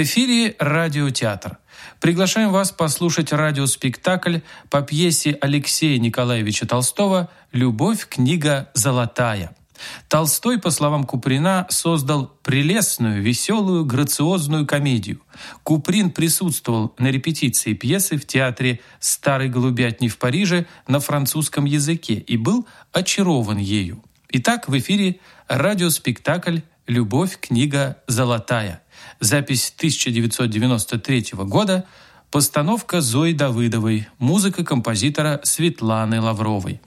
В эфире радиотеатр. Приглашаем вас послушать радиоспектакль по пьесе Алексея Николаевича Толстого «Любовь. Книга золотая». Толстой, по словам Куприна, создал прелестную, веселую, грациозную комедию. Куприн присутствовал на репетиции пьесы в театре «Старый голубятни» в Париже на французском языке и был очарован ею. Итак, в эфире радиоспектакль «Любовь. Книга золотая». Запись 1993 года, постановка Зои Давыдовой, музыка композитора Светланы Лавровой.